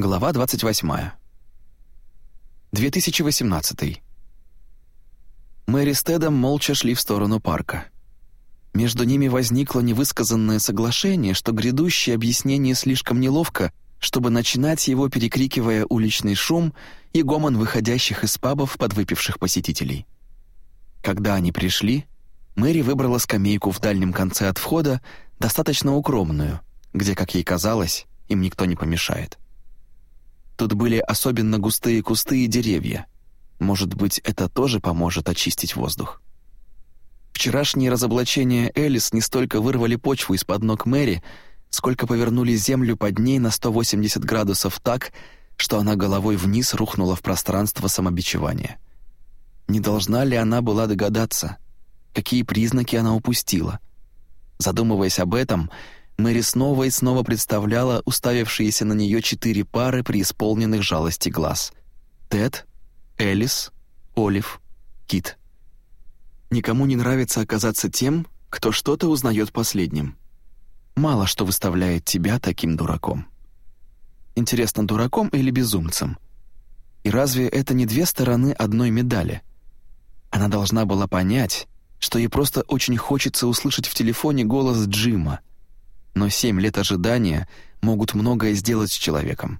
Глава 28. 2018. Мэри с Тедом молча шли в сторону парка. Между ними возникло невысказанное соглашение, что грядущее объяснение слишком неловко, чтобы начинать его, перекрикивая уличный шум и гомон выходящих из пабов подвыпивших посетителей. Когда они пришли, Мэри выбрала скамейку в дальнем конце от входа, достаточно укромную, где, как ей казалось, им никто не помешает. Тут были особенно густые кусты и деревья. Может быть, это тоже поможет очистить воздух. Вчерашние разоблачения Элис не столько вырвали почву из-под ног Мэри, сколько повернули землю под ней на 180 градусов так, что она головой вниз рухнула в пространство самобичевания. Не должна ли она была догадаться, какие признаки она упустила? Задумываясь об этом, Мэри снова и снова представляла уставившиеся на нее четыре пары преисполненных жалости глаз. Тед, Элис, Олив, Кит. Никому не нравится оказаться тем, кто что-то узнает последним. Мало что выставляет тебя таким дураком. Интересно, дураком или безумцем? И разве это не две стороны одной медали? Она должна была понять, что ей просто очень хочется услышать в телефоне голос Джима. Но семь лет ожидания могут многое сделать с человеком.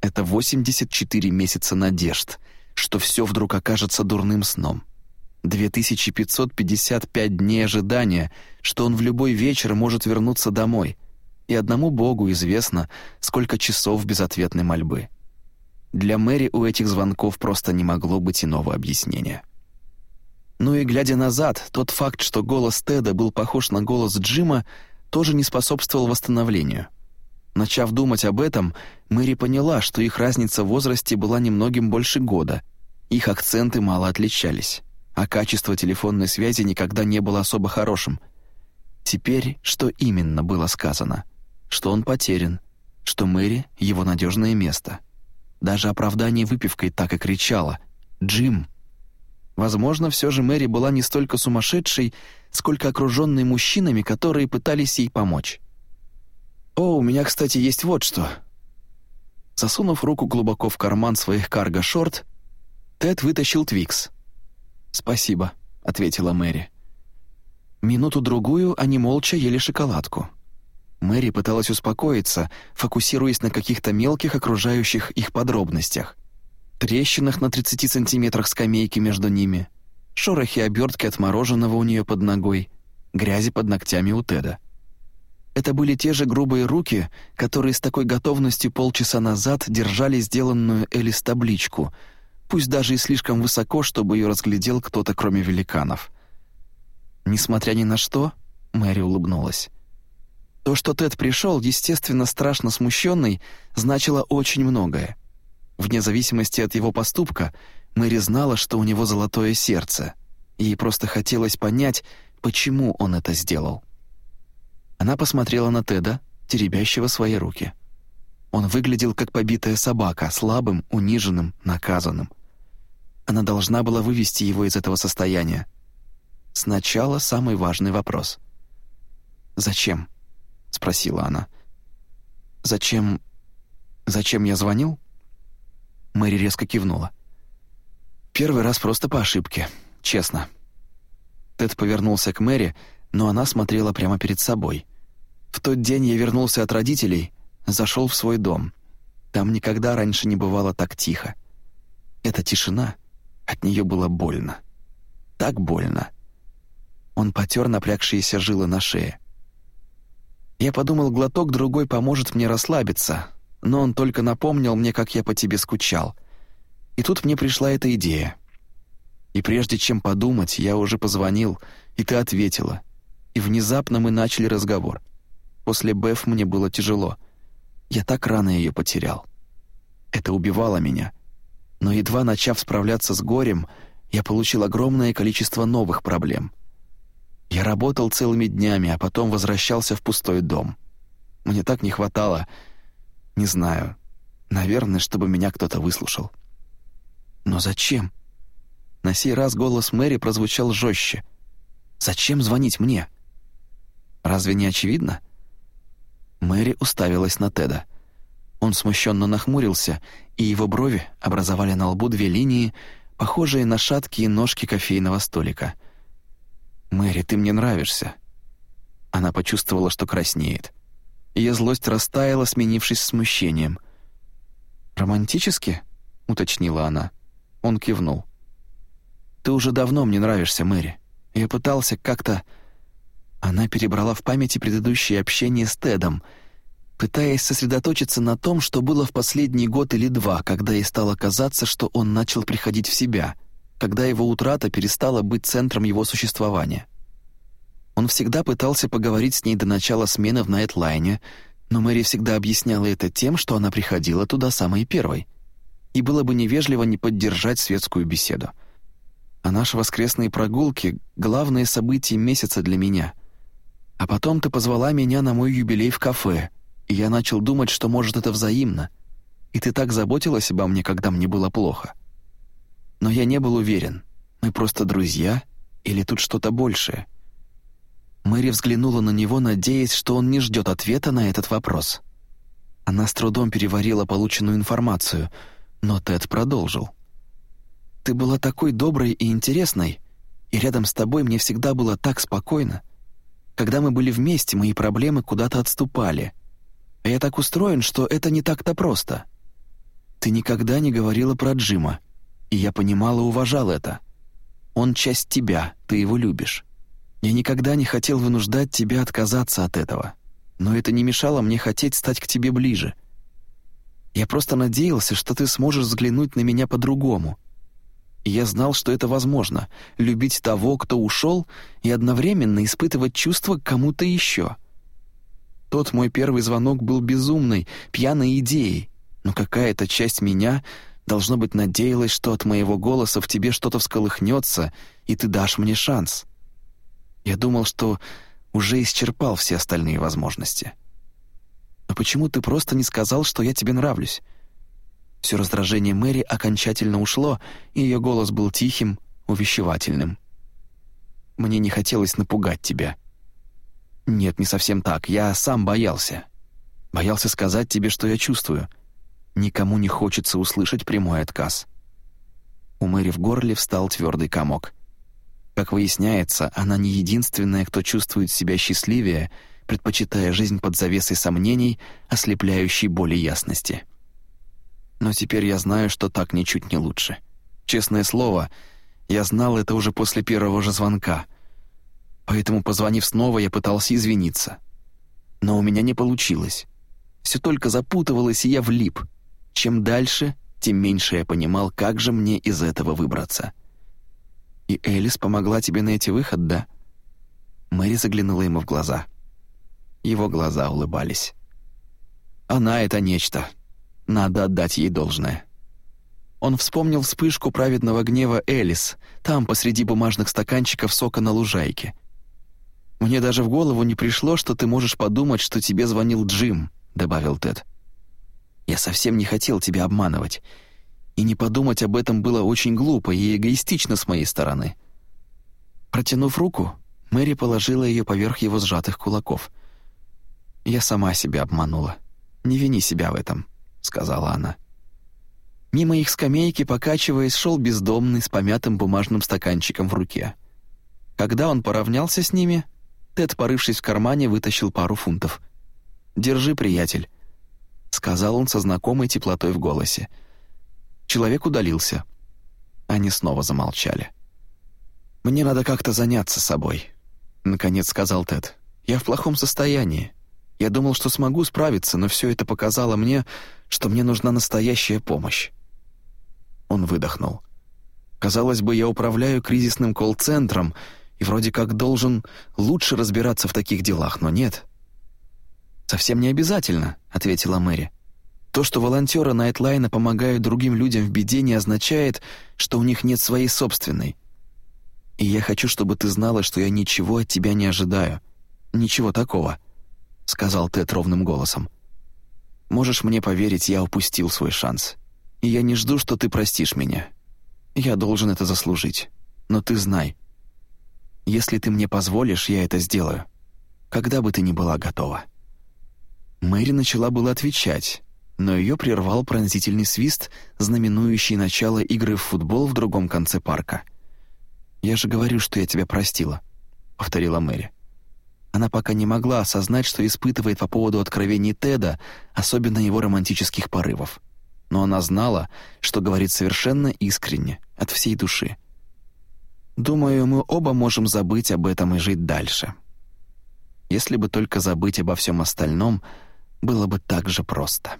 Это 84 месяца надежд, что все вдруг окажется дурным сном. 2555 дней ожидания, что он в любой вечер может вернуться домой. И одному Богу известно, сколько часов безответной мольбы. Для Мэри у этих звонков просто не могло быть иного объяснения. Ну и глядя назад, тот факт, что голос Теда был похож на голос Джима, тоже не способствовал восстановлению. Начав думать об этом, Мэри поняла, что их разница в возрасте была немногим больше года, их акценты мало отличались а качество телефонной связи никогда не было особо хорошим. Теперь что именно было сказано? Что он потерян, что Мэри — его надежное место. Даже оправдание выпивкой так и кричало «Джим!». Возможно, все же Мэри была не столько сумасшедшей, сколько окруженной мужчинами, которые пытались ей помочь. «О, у меня, кстати, есть вот что». Засунув руку глубоко в карман своих карго-шорт, Тед вытащил Твикс — «Спасибо», — ответила Мэри. Минуту-другую они молча ели шоколадку. Мэри пыталась успокоиться, фокусируясь на каких-то мелких окружающих их подробностях. Трещинах на 30 сантиметрах скамейки между ними, шорохи обертки от мороженого у нее под ногой, грязи под ногтями у Теда. Это были те же грубые руки, которые с такой готовностью полчаса назад держали сделанную Элис табличку — пусть даже и слишком высоко, чтобы ее разглядел кто-то, кроме великанов. Несмотря ни на что, Мэри улыбнулась. То, что Тед пришел, естественно, страшно смущенный, значило очень многое. Вне зависимости от его поступка, Мэри знала, что у него золотое сердце. Ей просто хотелось понять, почему он это сделал. Она посмотрела на Теда, теребящего свои руки. Он выглядел как побитая собака, слабым, униженным, наказанным. Она должна была вывести его из этого состояния. Сначала самый важный вопрос. «Зачем?» — спросила она. «Зачем... зачем я звонил?» Мэри резко кивнула. «Первый раз просто по ошибке, честно». Тед повернулся к Мэри, но она смотрела прямо перед собой. «В тот день я вернулся от родителей, зашел в свой дом. Там никогда раньше не бывало так тихо. Эта тишина от нее было больно. Так больно. Он потер напрягшиеся жилы на шее. Я подумал, глоток другой поможет мне расслабиться, но он только напомнил мне, как я по тебе скучал. И тут мне пришла эта идея. И прежде чем подумать, я уже позвонил, и ты ответила. И внезапно мы начали разговор. После Беф мне было тяжело. Я так рано ее потерял. Это убивало меня — но едва начав справляться с горем, я получил огромное количество новых проблем. Я работал целыми днями, а потом возвращался в пустой дом. Мне так не хватало, не знаю, наверное, чтобы меня кто-то выслушал. Но зачем? На сей раз голос Мэри прозвучал жестче. «Зачем звонить мне?» «Разве не очевидно?» Мэри уставилась на Теда. Он смущенно нахмурился, и его брови образовали на лбу две линии, похожие на шаткие ножки кофейного столика. «Мэри, ты мне нравишься». Она почувствовала, что краснеет. Ее злость растаяла, сменившись смущением. «Романтически?» — уточнила она. Он кивнул. «Ты уже давно мне нравишься, Мэри. Я пытался как-то...» Она перебрала в памяти предыдущее общение с Тедом — пытаясь сосредоточиться на том, что было в последний год или два, когда ей стало казаться, что он начал приходить в себя, когда его утрата перестала быть центром его существования. Он всегда пытался поговорить с ней до начала смены в Найтлайне, но Мэри всегда объясняла это тем, что она приходила туда самой первой. И было бы невежливо не поддержать светскую беседу. А наши воскресные прогулки — главное событие месяца для меня. А потом ты позвала меня на мой юбилей в кафе — и я начал думать, что, может, это взаимно, и ты так заботилась обо мне, когда мне было плохо. Но я не был уверен, мы просто друзья или тут что-то большее. Мэри взглянула на него, надеясь, что он не ждет ответа на этот вопрос. Она с трудом переварила полученную информацию, но Тед продолжил. «Ты была такой доброй и интересной, и рядом с тобой мне всегда было так спокойно. Когда мы были вместе, мои проблемы куда-то отступали, я так устроен, что это не так-то просто. Ты никогда не говорила про Джима, и я понимал и уважал это. Он часть тебя, ты его любишь. Я никогда не хотел вынуждать тебя отказаться от этого, но это не мешало мне хотеть стать к тебе ближе. Я просто надеялся, что ты сможешь взглянуть на меня по-другому. Я знал, что это возможно — любить того, кто ушел, и одновременно испытывать чувства к кому-то еще — тот мой первый звонок был безумной, пьяной идеей, но какая-то часть меня, должно быть, надеялась, что от моего голоса в тебе что-то всколыхнется, и ты дашь мне шанс. Я думал, что уже исчерпал все остальные возможности. Но почему ты просто не сказал, что я тебе нравлюсь? Все раздражение Мэри окончательно ушло, и ее голос был тихим, увещевательным. Мне не хотелось напугать тебя. «Нет, не совсем так. Я сам боялся. Боялся сказать тебе, что я чувствую. Никому не хочется услышать прямой отказ». У Мэри в горле встал твердый комок. Как выясняется, она не единственная, кто чувствует себя счастливее, предпочитая жизнь под завесой сомнений, ослепляющей боли ясности. Но теперь я знаю, что так ничуть не лучше. Честное слово, я знал это уже после первого же звонка — Поэтому, позвонив снова, я пытался извиниться. Но у меня не получилось. Все только запутывалось, и я влип. Чем дальше, тем меньше я понимал, как же мне из этого выбраться. «И Элис помогла тебе найти выход, да?» Мэри заглянула ему в глаза. Его глаза улыбались. «Она — это нечто. Надо отдать ей должное». Он вспомнил вспышку праведного гнева Элис, там, посреди бумажных стаканчиков сока на лужайке. «Мне даже в голову не пришло, что ты можешь подумать, что тебе звонил Джим», — добавил Тед. «Я совсем не хотел тебя обманывать. И не подумать об этом было очень глупо и эгоистично с моей стороны». Протянув руку, Мэри положила ее поверх его сжатых кулаков. «Я сама себя обманула. Не вини себя в этом», — сказала она. Мимо их скамейки, покачиваясь, шел бездомный с помятым бумажным стаканчиком в руке. Когда он поравнялся с ними, Тед, порывшись в кармане, вытащил пару фунтов. «Держи, приятель», — сказал он со знакомой теплотой в голосе. Человек удалился. Они снова замолчали. «Мне надо как-то заняться собой», — наконец сказал Тед. «Я в плохом состоянии. Я думал, что смогу справиться, но все это показало мне, что мне нужна настоящая помощь». Он выдохнул. «Казалось бы, я управляю кризисным колл-центром», и вроде как должен лучше разбираться в таких делах, но нет». «Совсем не обязательно», — ответила Мэри. «То, что волонтеры Найтлайна помогают другим людям в беде, не означает, что у них нет своей собственной. И я хочу, чтобы ты знала, что я ничего от тебя не ожидаю. Ничего такого», — сказал Тед ровным голосом. «Можешь мне поверить, я упустил свой шанс. И я не жду, что ты простишь меня. Я должен это заслужить. Но ты знай, если ты мне позволишь, я это сделаю. Когда бы ты ни была готова». Мэри начала было отвечать, но ее прервал пронзительный свист, знаменующий начало игры в футбол в другом конце парка. «Я же говорю, что я тебя простила», — повторила Мэри. Она пока не могла осознать, что испытывает по поводу откровений Теда, особенно его романтических порывов. Но она знала, что говорит совершенно искренне, от всей души. «Думаю, мы оба можем забыть об этом и жить дальше. Если бы только забыть обо всем остальном, было бы так же просто».